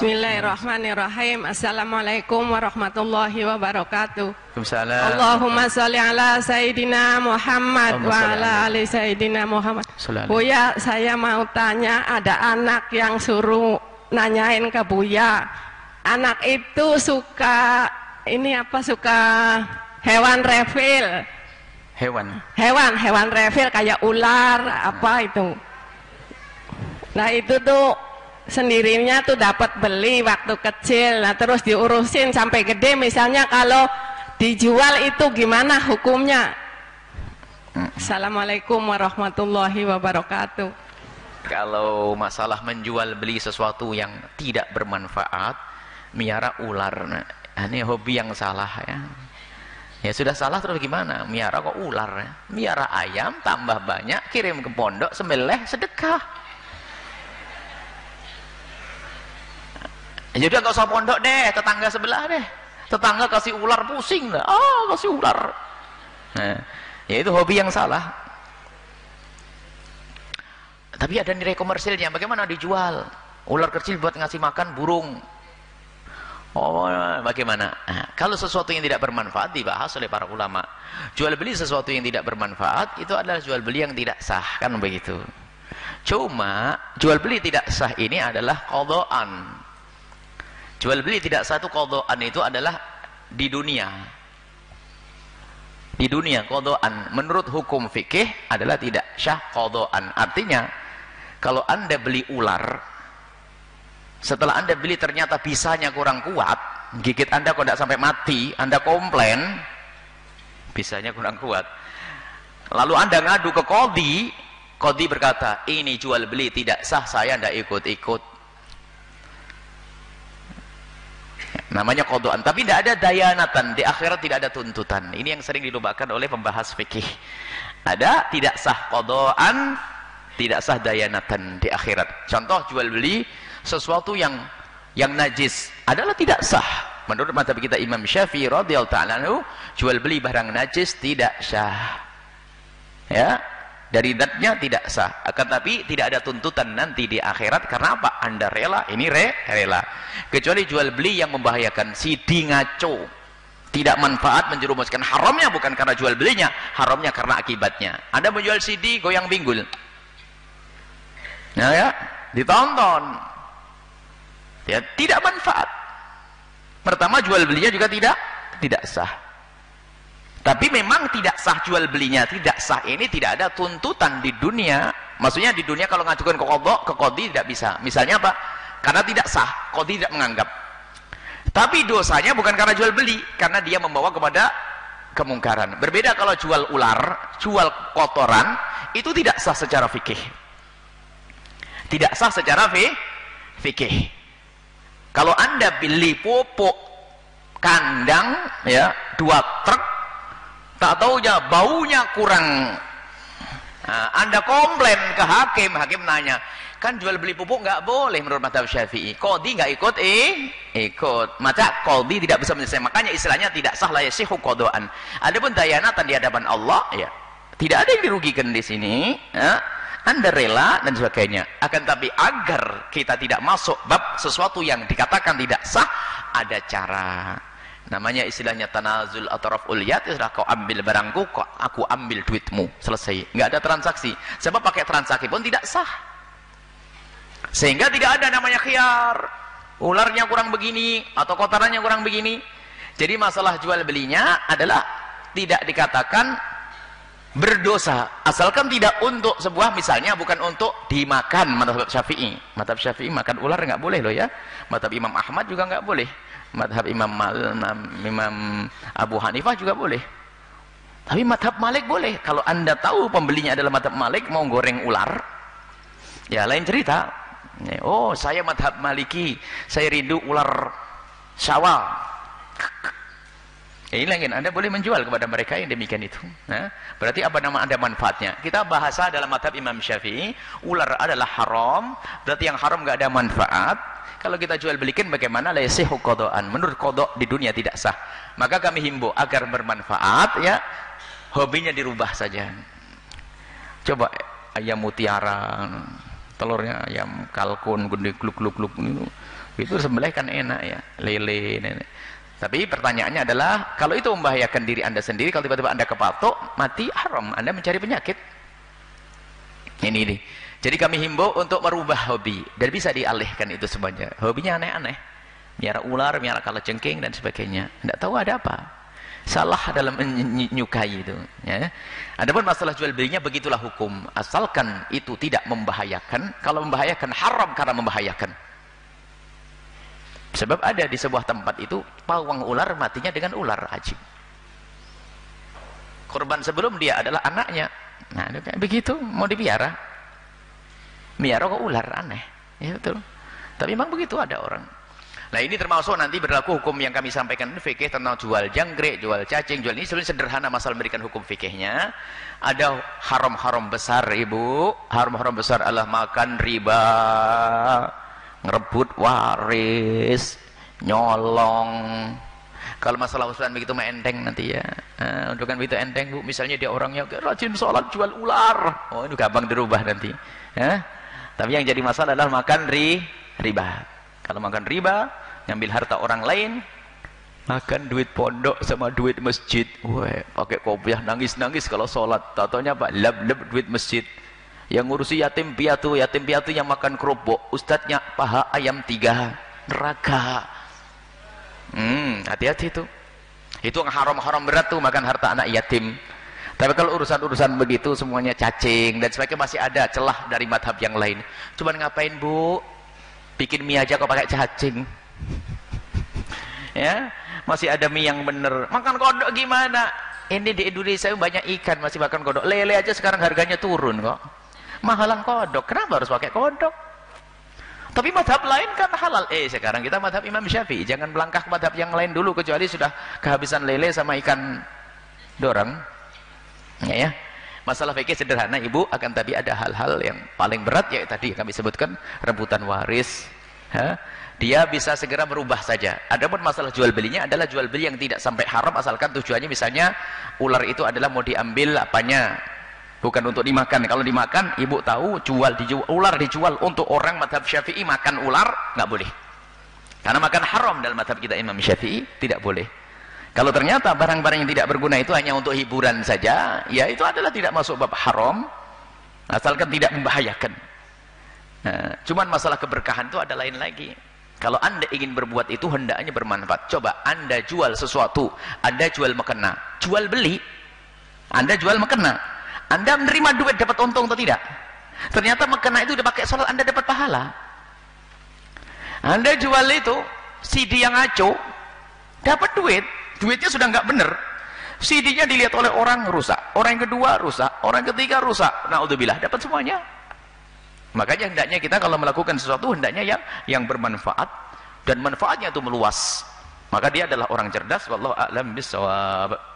Bismillahirrahmanirrahim. Assalamualaikum warahmatullahi wabarakatuh. Waalaikumsalam. Allahumma sholli ala Sayyidina Muhammad wa ala ali Sayyidina Muhammad. Buya, saya mau tanya ada anak yang suruh nanyain ke Buya. Anak itu suka ini apa suka hewan reptil. Hewan. Hewan, hewan reptil kayak ular apa itu. Nah itu tuh sendirinya tuh dapat beli waktu kecil, nah terus diurusin sampai gede. Misalnya kalau dijual itu gimana hukumnya? Assalamualaikum warahmatullahi wabarakatuh. Kalau masalah menjual beli sesuatu yang tidak bermanfaat, miara ular. Nah, ini hobi yang salah ya. Ya sudah salah terus gimana? Miara kok ular ya? Miara ayam tambah banyak, kirim ke pondok, sembelih, sedekah. Ya udah nggak usah pondok deh, tetangga sebelah deh. Tetangga kasih ular pusing dah. Ah, kasih ular. Nah, ya itu hobi yang salah. Tapi ada nilai komersilnya. Bagaimana dijual? Ular kecil buat ngasih makan burung. Oh, bagaimana? Nah, kalau sesuatu yang tidak bermanfaat dibahas oleh para ulama. Jual beli sesuatu yang tidak bermanfaat itu adalah jual beli yang tidak sah, kan begitu. Cuma jual beli tidak sah ini adalah kodoan. Jual beli tidak sah itu kodoan itu adalah di dunia. Di dunia kodoan menurut hukum fikih adalah tidak syah kodoan. Artinya kalau anda beli ular setelah anda beli ternyata bisanya kurang kuat gigit anda kok tidak sampai mati anda komplain bisanya kurang kuat lalu anda ngadu ke kodi kodi berkata ini jual beli tidak sah saya tidak ikut-ikut namanya kodoan tapi tidak ada dayanatan. Di akhirat tidak ada tuntutan. Ini yang sering dilupakan oleh pembahas fikih. Ada tidak sah kodoan tidak sah dayanatan di akhirat. Contoh jual beli sesuatu yang yang najis. Adalah tidak sah. Menurut mata kita Imam Syafi'i radhiyallahu ta'ala jual beli barang najis tidak sah. Ya dari datnya tidak sah. Akan tapi tidak ada tuntutan nanti di akhirat. Karena apa? Anda rela ini re rela. Kecuali jual beli yang membahayakan. CD ngaco tidak manfaat menjerumuskan. Haramnya bukan karena jual belinya. Haramnya karena akibatnya. Anda menjual CD goyang binggul nah ya. Ditonton. Ya tidak manfaat. Pertama jual belinya juga tidak tidak sah tapi memang tidak sah jual belinya tidak sah. Ini tidak ada tuntutan di dunia. Maksudnya di dunia kalau ngajukan ke kodok ke kodi tidak bisa. Misalnya apa? Karena tidak sah kodi tidak menganggap. Tapi dosanya bukan karena jual beli karena dia membawa kepada kemungkaran. Berbeda kalau jual ular jual kotoran itu tidak sah secara fikih. Tidak sah secara fi fikih. Kalau anda beli pupuk kandang ya dua truk tak tahunya baunya kurang. Nah, anda komplain ke hakim hakim nanya kan jual beli pupuk nggak boleh menurut madhab syafi'i. Kodi nggak ikut eh? Ikut. Maka kodi tidak bisa menyelesaikan. Makanya istilahnya tidak sah lah yasihu kodoan adapun dayanatan di hadapan Allah ya tidak ada yang dirugikan di sini ya. anda rela dan sebagainya. Akan tapi agar kita tidak masuk bab sesuatu yang dikatakan tidak sah ada cara namanya istilahnya tanazul atau raf'ul yad sudah kau ambil barangku kok aku ambil duitmu. Selesai. Nggak ada transaksi. Sebab pakai transaksi pun tidak sah. Sehingga tidak ada namanya khiyar. Ularnya kurang begini atau kotorannya kurang begini. Jadi masalah jual belinya adalah tidak dikatakan berdosa. Asalkan tidak untuk sebuah misalnya bukan untuk dimakan. Madhab syafi'i. Madhab syafi'i makan ular nggak boleh loh ya. Madhab imam ahmad juga nggak boleh madhab imam, Mal, imam abu hanifah juga boleh. Tapi madhab malik boleh. Kalau anda tahu pembelinya adalah madhab malik mau goreng ular. Ya lain cerita. Oh saya madhab maliki. Saya rindu ular syawal ini lagi anda boleh menjual kepada mereka yang demikian itu. Nah, berarti apa nama anda manfaatnya? Kita bahasa dalam madhab imam syafi'i ular adalah haram. Berarti yang haram gak ada manfaat kalau kita jual belikan bagaimana lesihu kodoan menurut kodok di dunia tidak sah. Maka kami himbau agar bermanfaat ya. Hobinya dirubah saja. Coba ayam mutiara telurnya ayam kalkun gede gluk gluk gluk itu itu sembelih kan enak ya. Lele nenek. tapi pertanyaannya adalah kalau itu membahayakan diri anda sendiri kalau tiba-tiba anda kepatok mati haram. Anda mencari penyakit. Ini nih jadi kami himbau untuk merubah hobi dan bisa dialihkan itu semuanya. Hobinya aneh-aneh. Miara ular, miara kalajengking dan sebagainya. Tidak tahu ada apa. Salah dalam menyukai itu ya. adapun masalah jual belinya begitulah hukum. Asalkan itu tidak membahayakan. Kalau membahayakan haram karena membahayakan. Sebab ada di sebuah tempat itu pawang ular matinya dengan ular ajib. Korban sebelum dia adalah anaknya. Nah kayak begitu mau dipiara miara kok ular aneh. Ya betul. Tapi memang begitu ada orang. Nah ini termasuk nanti berlaku hukum yang kami sampaikan fikih tentang jual jangkrik, jual cacing, jual ini sebenarnya sederhana masalah memberikan hukum fikihnya. Ada haram-haram besar ibu. Haram-haram besar adalah makan riba ngerebut waris nyolong. Kalau masalah usulan begitu mah enteng nanti ya. Nah, untuk kan begitu enteng bu. Misalnya dia orangnya rajin sholat jual ular. Oh itu gampang dirubah nanti. Ya tapi yang jadi masalah adalah makan ri riba. Kalau makan riba ngambil harta orang lain makan duit pondok sama duit masjid. Wah pakai kopiah nangis-nangis kalau sholat. Tatonya pak lab-lab duit masjid. Yang ngurusi yatim piatu yatim piatu yang makan kerupuk. Ustadznya paha ayam tiga. Neraka. Hmm hati-hati itu. Itu haram-haram berat tuh makan harta anak yatim tapi kalau urusan-urusan begitu semuanya cacing dan sebagainya masih ada celah dari madhab yang lain. Cuman ngapain bu? Bikin mie aja kok pakai cacing. Ya masih ada mie yang bener. Makan kodok gimana? Ini di Indonesia banyak ikan masih makan kodok. Lele aja sekarang harganya turun kok. Mahalan kodok kenapa harus pakai kodok? Tapi madhab lain kan halal. Eh sekarang kita madhab Imam Syafi'i. Jangan melangkah madhab yang lain dulu kecuali sudah kehabisan lele sama ikan dorang ya, ya. masalah fikih sederhana ibu. Akan tapi ada hal-hal yang paling berat ya tadi kami sebutkan. Rebutan waris ha? dia bisa segera merubah saja. Adapun masalah jual belinya adalah jual beli yang tidak sampai haram asalkan tujuannya misalnya ular itu adalah mau diambil apanya. Bukan untuk dimakan. Kalau dimakan ibu tahu jual dijual ular dijual untuk orang madhab syafi'i makan ular nggak boleh. Karena makan haram dalam madhab kita imam syafi'i tidak boleh kalau ternyata barang-barang yang tidak berguna itu hanya untuk hiburan saja ya itu adalah tidak masuk bab haram asalkan tidak membahayakan. Nah, cuman masalah keberkahan itu ada lain lagi. Kalau anda ingin berbuat itu hendaknya bermanfaat. Coba anda jual sesuatu anda jual mekena jual beli anda jual mekena anda menerima duit dapat untung atau tidak? Ternyata mekena itu udah pakai sholat Anda dapat pahala. Anda jual itu CD yang ngaco, dapat duit, duitnya sudah nggak bener. CD-nya dilihat oleh orang rusak, orang yang kedua rusak, orang ketiga rusak. Bilah dapat semuanya. Makanya hendaknya kita kalau melakukan sesuatu hendaknya yang yang bermanfaat dan manfaatnya itu meluas. Maka dia adalah orang cerdas wallahu a'lam bissawab.